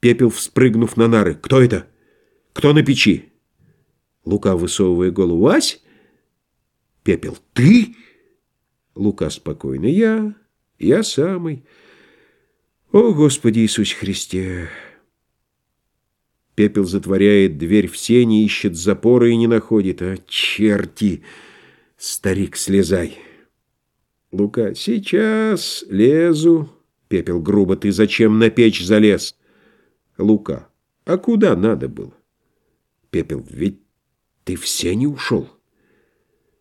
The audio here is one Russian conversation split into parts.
Пепел, вспрыгнув на нары. «Кто это? Кто на печи?» Лука, высовывая голову. «Вась?» Пепел. «Ты?» Лука спокойно. «Я, я самый. О, Господи Иисусе Христе!» Пепел затворяет дверь в сене, ищет запоры и не находит. «А, черти! Старик, слезай!» Лука. «Сейчас лезу». Пепел грубо. «Ты зачем на печь залез?» Лука. А куда надо было? Пепел. Ведь ты в сене ушел.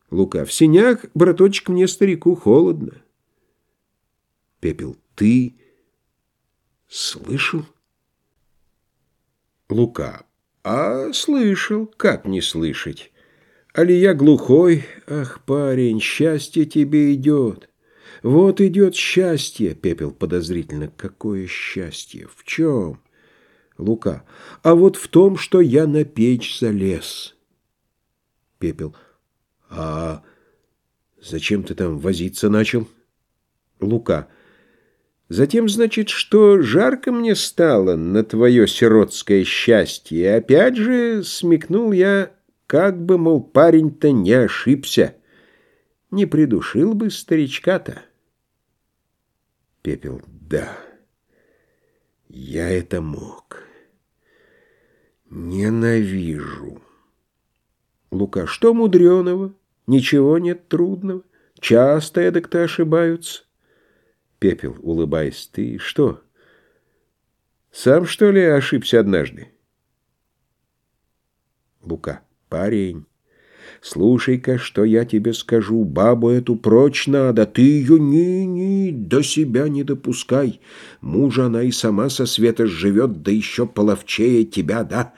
Лука. В сенях, браточек, мне старику холодно. Пепел. Ты слышал? Лука. А слышал. Как не слышать? Али я глухой? Ах, парень, счастье тебе идет. Вот идет счастье, Пепел подозрительно. Какое счастье? В чем? Лука. А вот в том, что я на печь залез. Пепел. А зачем ты там возиться начал? Лука. Затем, значит, что жарко мне стало на твое сиротское счастье. И опять же смекнул я, как бы, мол, парень-то не ошибся. Не придушил бы старичка-то. Пепел. Да, я это мог. Ненавижу. Лука, что мудреного? Ничего нет трудного. Часто эдак-то ошибаются. Пепел, улыбаясь, ты что? Сам, что ли, ошибся однажды? Лука, парень. Слушай-ка, что я тебе скажу, бабу эту прочь надо, ты ее ни-ни, до себя не допускай. Мужа она и сама со света живет, да еще половчее тебя, да?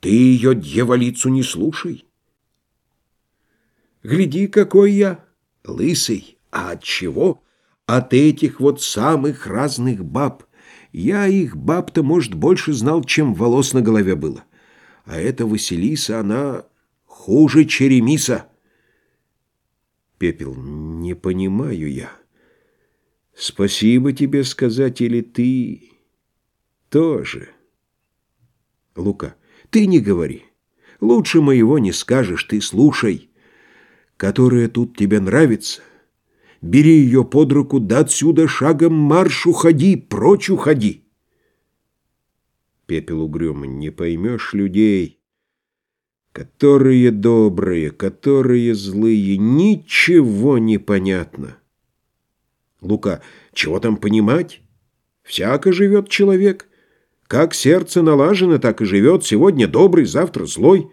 Ты ее дьяволицу не слушай. Гляди, какой я, лысый, а от чего? От этих вот самых разных баб. Я их баб-то, может, больше знал, чем волос на голове было. А эта Василиса, она хуже Черемиса. Пепел, не понимаю я. Спасибо тебе сказать, или ты тоже? Лука, ты не говори. Лучше моего не скажешь, ты слушай. Которая тут тебе нравится, бери ее под руку, да отсюда шагом марш уходи, прочь уходи. Пепел угрюмо, не поймешь людей. Которые добрые, которые злые, ничего не понятно. Лука, чего там понимать? Всяко живет человек. Как сердце налажено, так и живет. Сегодня добрый, завтра злой.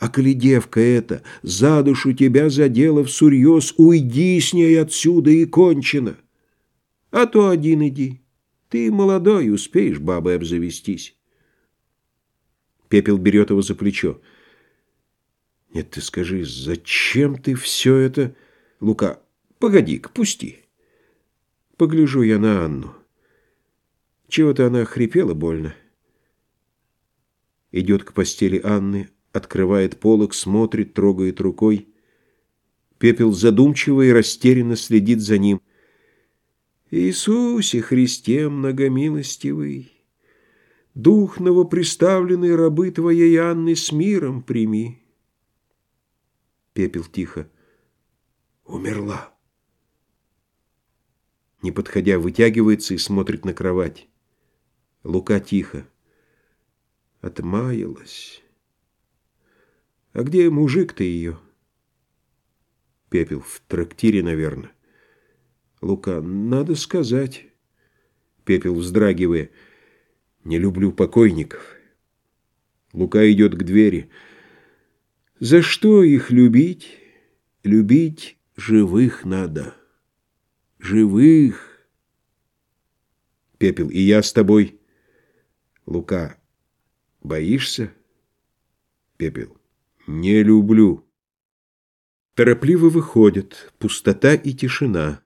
А коли девка эта за душу тебя задела всурьез, уйди с ней отсюда и кончено. А то один иди. Ты молодой, успеешь бабой обзавестись. Пепел берет его за плечо. «Нет, ты скажи, зачем ты все это...» Лука, погоди-ка, пусти. Погляжу я на Анну. Чего-то она хрипела больно. Идет к постели Анны, открывает полок, смотрит, трогает рукой. Пепел задумчиво и растерянно следит за ним. «Иисусе Христе многомилостивый!» Дух новоприставленный рабы твоей Анны с миром прими. Пепел тихо. Умерла. Не подходя, вытягивается и смотрит на кровать. Лука тихо. Отмаялась. А где мужик-то ее? Пепел в трактире, наверное. Лука, надо сказать. Пепел, вздрагивая. Не люблю покойников. Лука идет к двери. За что их любить? Любить живых надо. Живых. Пепел, и я с тобой. Лука, боишься? Пепел, не люблю. Торопливо выходят, пустота и тишина.